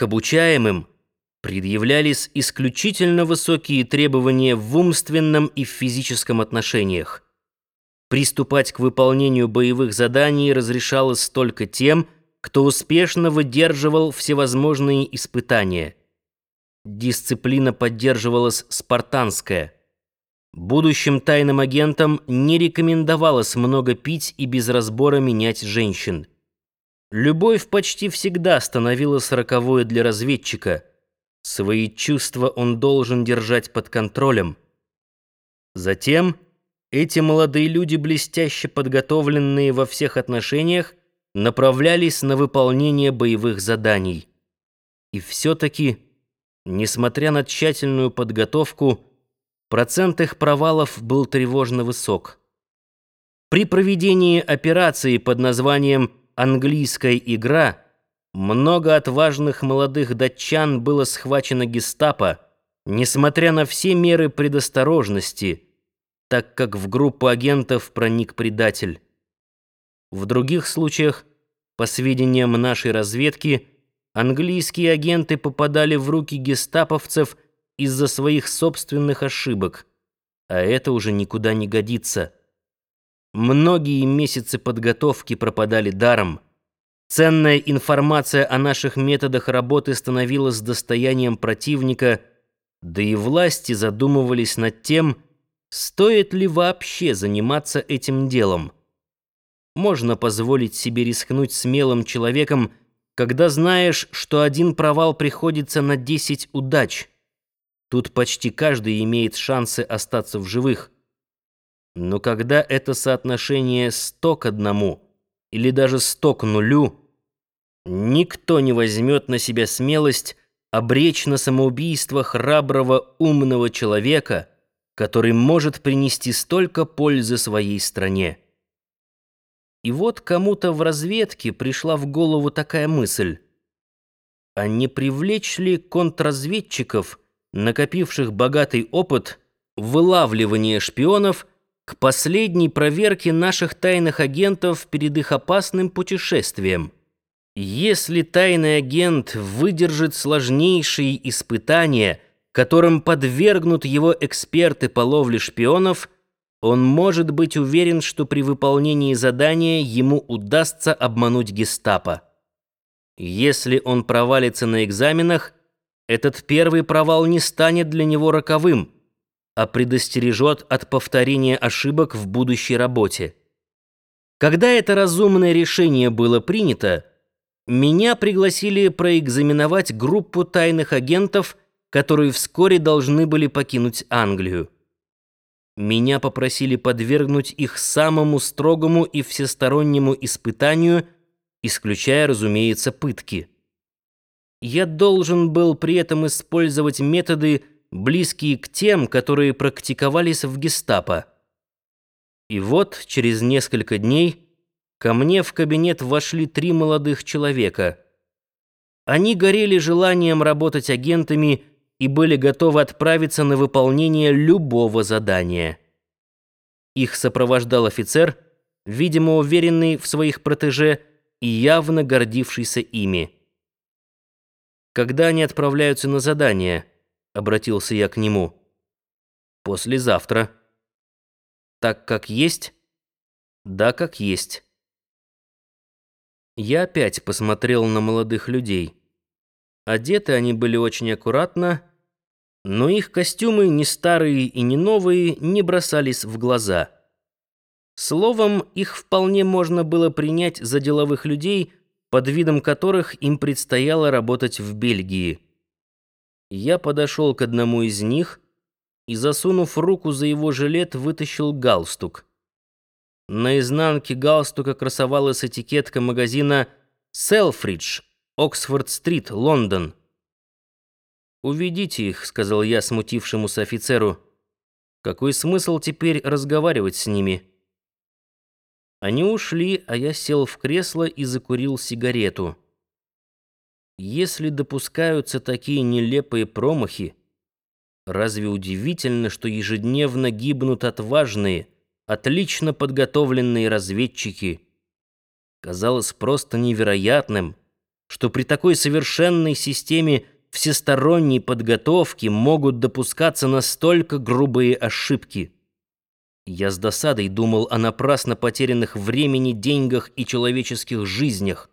К обучаемым предъявлялись исключительно высокие требования в умственном и физическом отношениях. Приступать к выполнению боевых заданий разрешалось только тем, кто успешно выдерживал всевозможные испытания. Дисциплина поддерживалась спартанская. Будущим тайным агентам не рекомендовалось много пить и без разбора менять женщин. Любовь почти всегда становилась роковой для разведчика. Свои чувства он должен держать под контролем. Затем эти молодые люди, блестяще подготовленные во всех отношениях, направлялись на выполнение боевых заданий. И все-таки, несмотря на тщательную подготовку, процент их провалов был тревожно высок. При проведении операции под названием «Английская игра» много отважных молодых датчан было схвачено гестапо, несмотря на все меры предосторожности – так как в группу агентов проник предатель. В других случаях, по сведениям нашей разведки, английские агенты попадали в руки гестаповцев из-за своих собственных ошибок, а это уже никуда не годится. Многие месяцы подготовки пропадали даром. Ценная информация о наших методах работы становилась достоянием противника, да и власти задумывались над тем, Стоит ли вообще заниматься этим делом? Можно позволить себе рискнуть смелым человеком, когда знаешь, что один провал приходится на 10 удач. Тут почти каждый имеет шансы остаться в живых. Но когда это соотношение 100 к одному или даже 100 к нулю, никто не возьмет на себя смелость обречь на самоубийство храброго умного человека — который может принести столько пользы своей стране. И вот кому-то в разведке пришла в голову такая мысль. А не привлечь ли контрразведчиков, накопивших богатый опыт вылавливания шпионов, к последней проверке наших тайных агентов перед их опасным путешествием? Если тайный агент выдержит сложнейшие испытания – которым подвергнут его эксперты по ловле шпионов, он может быть уверен, что при выполнении задания ему удастся обмануть гестапо. Если он провалится на экзаменах, этот первый провал не станет для него роковым, а предостережет от повторения ошибок в будущей работе. Когда это разумное решение было принято, меня пригласили проэкзаменовать группу тайных агентов – которые вскоре должны были покинуть Англию. Меня попросили подвергнуть их самому строгому и всестороннему испытанию, исключая, разумеется, пытки. Я должен был при этом использовать методы, близкие к тем, которые практиковались в гестапо. И вот через несколько дней ко мне в кабинет вошли три молодых человека. Они горели желанием работать агентами и были готовы отправиться на выполнение любого задания. Их сопровождал офицер, видимо, уверенный в своих протеже и явно гордившийся ими. «Когда они отправляются на задание?» — обратился я к нему. «Послезавтра». «Так как есть?» «Да, как есть». Я опять посмотрел на молодых людей. Одеты они были очень аккуратно, но их костюмы, не старые и не новые, не бросались в глаза. Словом, их вполне можно было принять за деловых людей, под видом которых им предстояло работать в Бельгии. Я подошел к одному из них и, засунув руку за его жилет, вытащил галстук. На изнанке галстука красовалась этикетка магазина «Селфридж», Оксфорд-стрит, Лондон. «Уведите их», — сказал я смутившемуся офицеру. «Какой смысл теперь разговаривать с ними?» Они ушли, а я сел в кресло и закурил сигарету. Если допускаются такие нелепые промахи, разве удивительно, что ежедневно гибнут отважные, отлично подготовленные разведчики? Казалось просто невероятным — что при такой совершенной системе всесторонней подготовки могут допускаться настолько грубые ошибки. Я с досадой думал о напрасно потерянных времени, деньгах и человеческих жизнях,